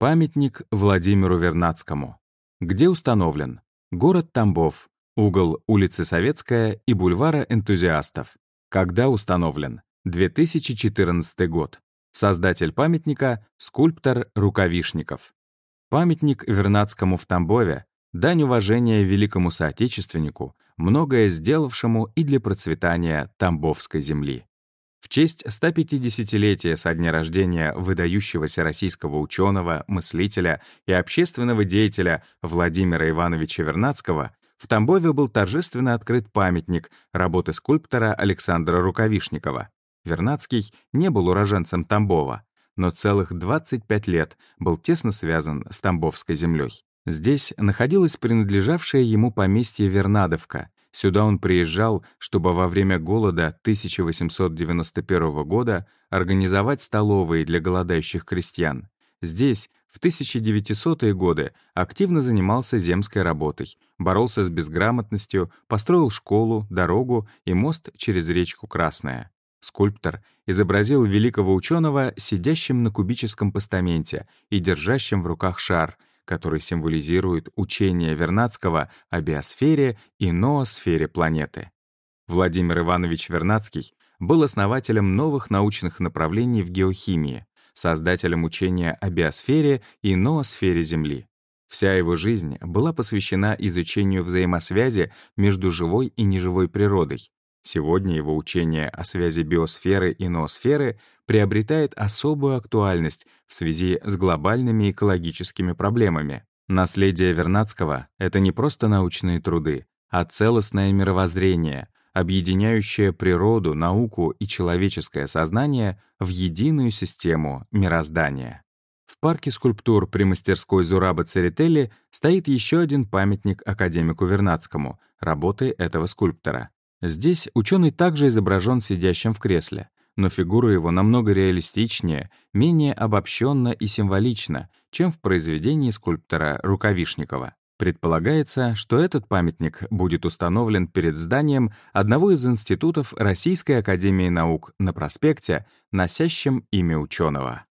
Памятник Владимиру Вернадскому. Где установлен? Город Тамбов, угол улицы Советская и бульвара энтузиастов. Когда установлен? 2014 год. Создатель памятника — скульптор Рукавишников. Памятник Вернадскому в Тамбове — дань уважения великому соотечественнику, многое сделавшему и для процветания Тамбовской земли. В честь 150-летия со дня рождения выдающегося российского ученого, мыслителя и общественного деятеля Владимира Ивановича Вернадского в Тамбове был торжественно открыт памятник работы скульптора Александра Рукавишникова. Вернадский не был уроженцем Тамбова, но целых 25 лет был тесно связан с Тамбовской землей. Здесь находилось принадлежавшее ему поместье Вернадовка, Сюда он приезжал, чтобы во время голода 1891 года организовать столовые для голодающих крестьян. Здесь, в 1900-е годы, активно занимался земской работой, боролся с безграмотностью, построил школу, дорогу и мост через речку Красная. Скульптор изобразил великого ученого, сидящим на кубическом постаменте и держащим в руках шар — который символизирует учение Вернадского о биосфере и ноосфере планеты. Владимир Иванович Вернадский был основателем новых научных направлений в геохимии, создателем учения о биосфере и ноосфере Земли. Вся его жизнь была посвящена изучению взаимосвязи между живой и неживой природой, Сегодня его учение о связи биосферы и ноосферы приобретает особую актуальность в связи с глобальными экологическими проблемами. Наследие Вернадского — это не просто научные труды, а целостное мировоззрение, объединяющее природу, науку и человеческое сознание в единую систему мироздания. В парке скульптур при мастерской Зураба Церетели стоит еще один памятник академику Вернадскому, работы этого скульптора. Здесь ученый также изображен сидящим в кресле, но фигура его намного реалистичнее, менее обобщенно и символична, чем в произведении скульптора Рукавишникова. Предполагается, что этот памятник будет установлен перед зданием одного из институтов Российской академии наук на проспекте, носящем имя ученого.